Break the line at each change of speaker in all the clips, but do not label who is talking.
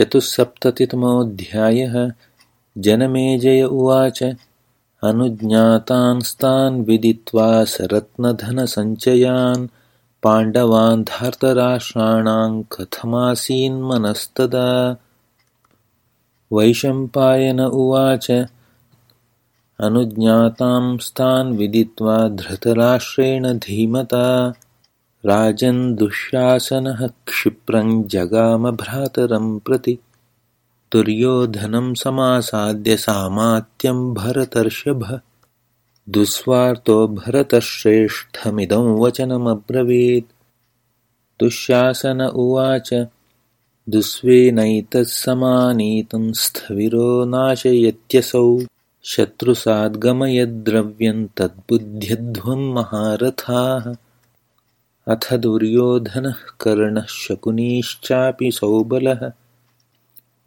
चतुस्सप्ततितमोऽध्यायः जनमेजय उवाच। अनुज्ञातांस्तान् विदित्वा सरत्नधनसञ्चयान् पाण्डवान् धार्तराष्ट्राणां कथमासीन्मनस्तदा वैशम्पायन उवाच। अनुज्ञातांस्तान् विदित्वा धृतराष्ट्रेण धीमता राजन् दुःशासनः क्षिप्रं जगामभ्रातरं प्रति। दुर्योधनं समासाद्य सामात्यं भरतर्षभ। दुःस्वार्तो भरतश्रेष्ठमिदं वचनमब्रवीत्। दुःशासन उवाच दुःस्वेनैतत्समानीतं स्थविरो नाशयत्यसौ। शत्रुसाद्गमयद्द्रव्यं तद्बुद्ध्यध्वं महारथाः अथ दुर्योधनः कर्णः शकुनीश्चापि सौबलः।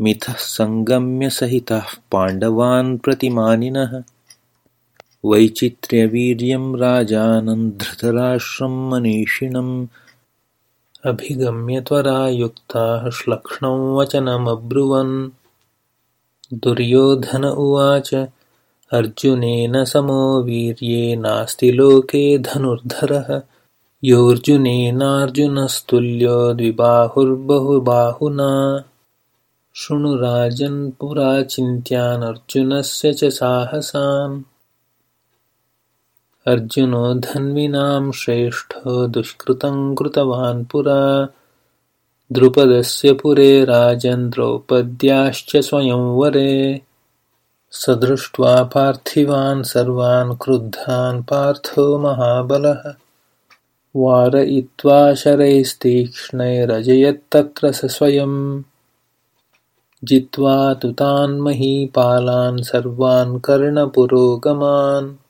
मिथः सङ्गम्यसहिताः पाण्डवान् प्रतिमानिनः। वैचित्र्यवीर्यं राजानं धृतराष्ट्रं मनीषिणम्। अभिगम्य त्वरा युक्ताः श्लक्ष्णौ वचनमब्रुवन्। दुर्योधन उवाच अर्जुनेन समो वीर्ये नास्ति लोके धनुर्धरः योऽर्जुनेनार्जुनस्तुल्यो द्विबाहुर्बहुबाहुना पुरा चिन्त्यानर्जुनस्य च साहसान्। अर्जुनो धन्विनां श्रेष्ठो दुष्कृतं कृतवान् पुरा। द्रुपदस्य पुरे राजन् द्रौपद्याश्च स्वयंवरे स दृष्ट्वा पार्थिवान् सर्वान् क्रुद्धान् पार्थो महाबलः वारयित्वा शरैस्तीक्ष्णैरजयत्तत्र स स्वयं। जित्वा तु तान् महीपालान् सर्वान् कर्णपुरोगमान्